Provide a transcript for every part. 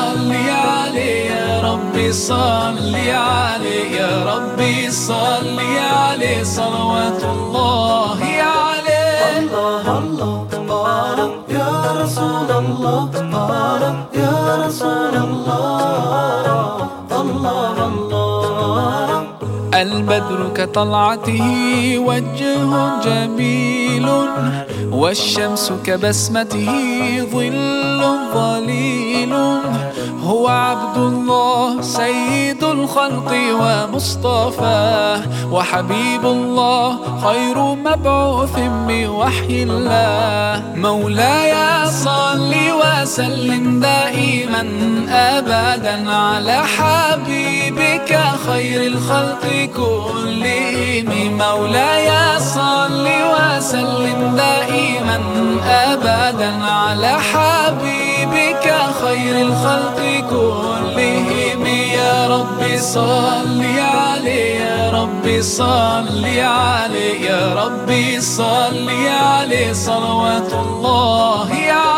صل عليه يا رب صل عليه يا رب صل عليه صلوات الله عليه. الله الله يا رسول الله. البدر كطلعته وجه جميل والشمس كبسمته ظل ظليل. هو عبد الله سيد الخلق ومصطفاه وحبيب الله خير مبعوث بوحي الله. مولاي صل وسلم دائما ابدا على حبيبك خير الخلق كلهم. مولاي صل وسلم دائما ابدا على حبيبك خير الخلق كلهم. يا رب صل عليه يا رب صل عليه يا رب صل عليه صلوات الله عليه.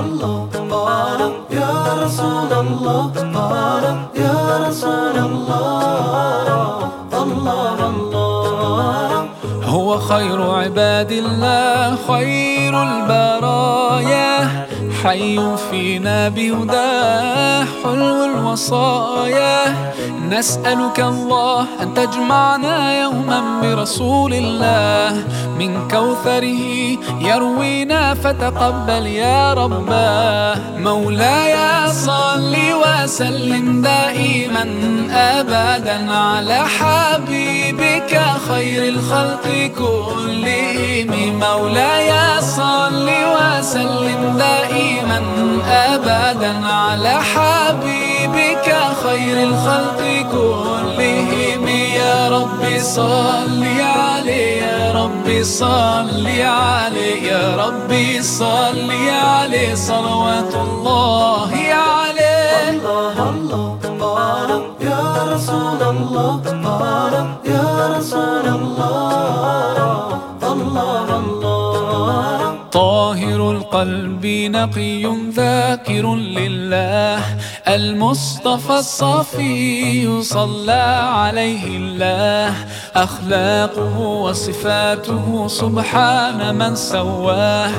الله. الله يا رسول الله. الله يا رسول الله. الله الله. هو خير عباد الله خير البرايا. حي فينا بهداه حلو الوصايا. نسألك الله أن تجمعنا يوما برسول الله. من كوثره يروينا فتقبل يا رباه مولاي صل وسلم دائما أبدا على حبيبك خير الخلق كلهم. مولاي صل وسلم على حبيبك خير الخلق كلهم. يا رب صل عليه يا رب صل عليه يا رب صل عليه صلوات الله القلب نقي ذاكر لله. المصطفى الصفي صلى عليه الله. أخلاقه وصفاته سبحان من سواه.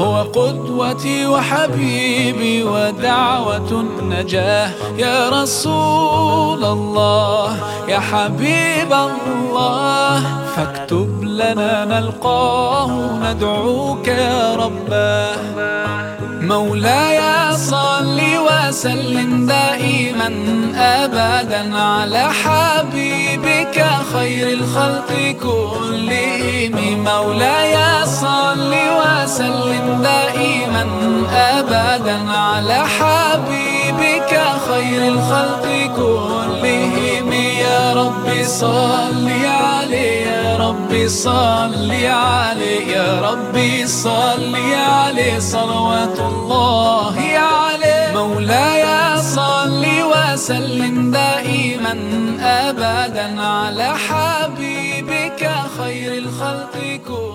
هو قدوتي وحبيبي ودعوة النجاة يا رسول الله يا حبيب الله. فاكتب لنا نلقاه ندعوك يا رباه مولاي صل وسلم دائما ابدا على حبيبك خير الخلق كلهم. مولاي صل وسلم دائما ابدا على حبيبك خير الخلق كلهم. يا رب صل يا رب صل عليه يا رب صل عليه صلوات الله عليه مولاي صل وسلم دائما ابدا على حبيبك خير الخلق مولاي